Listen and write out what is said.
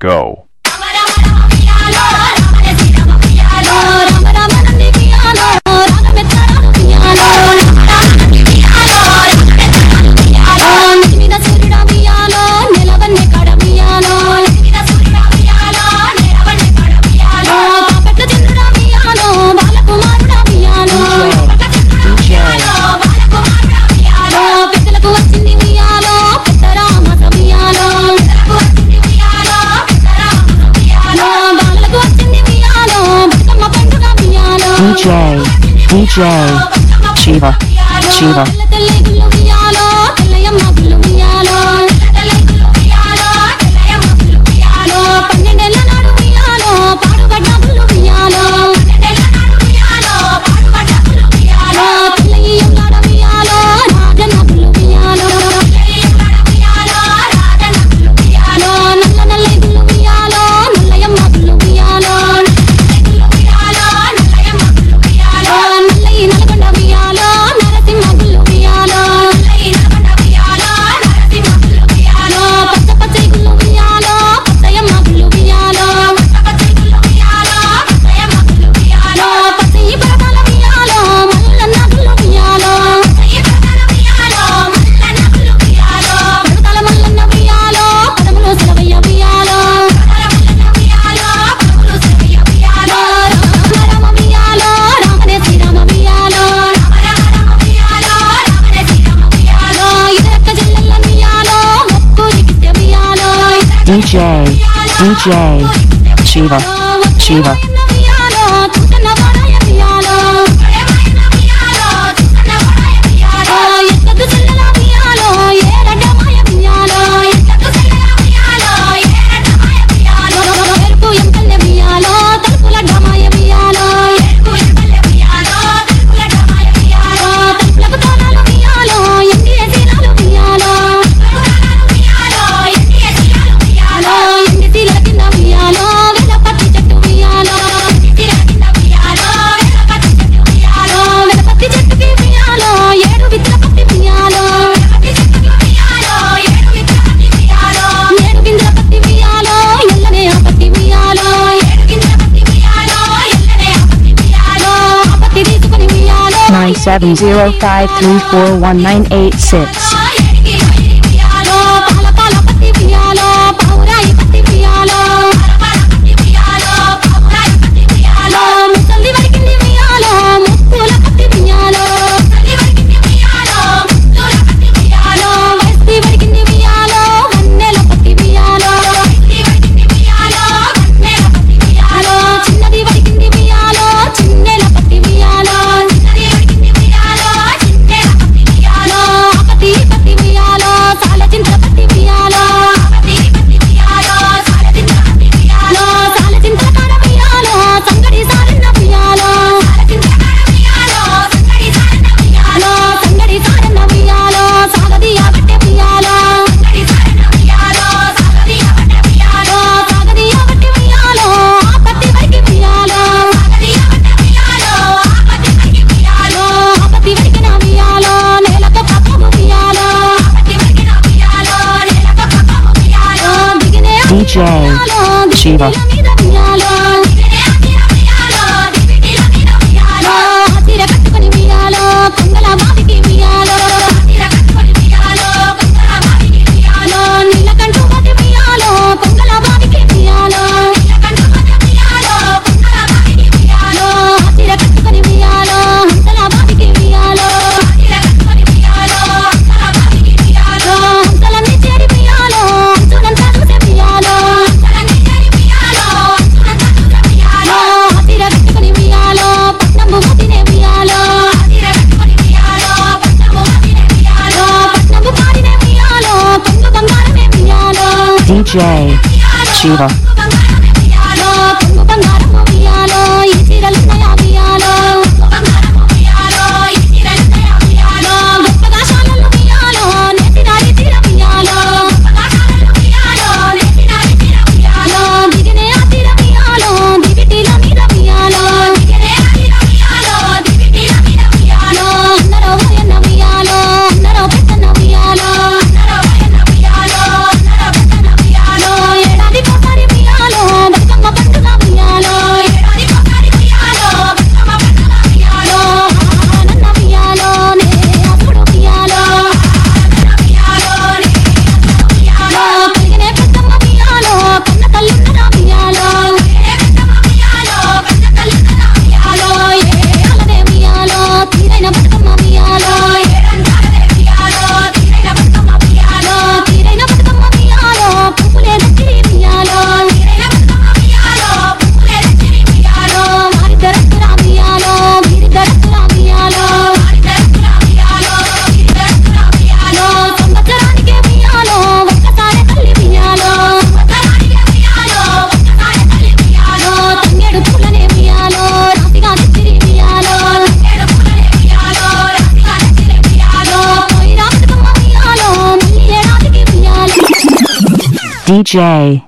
go. DJ. Chiva. Chiva. DJ, DJ, Shiva, Shiva. 705341986. DJ Shiva. DJ Chiva. DJ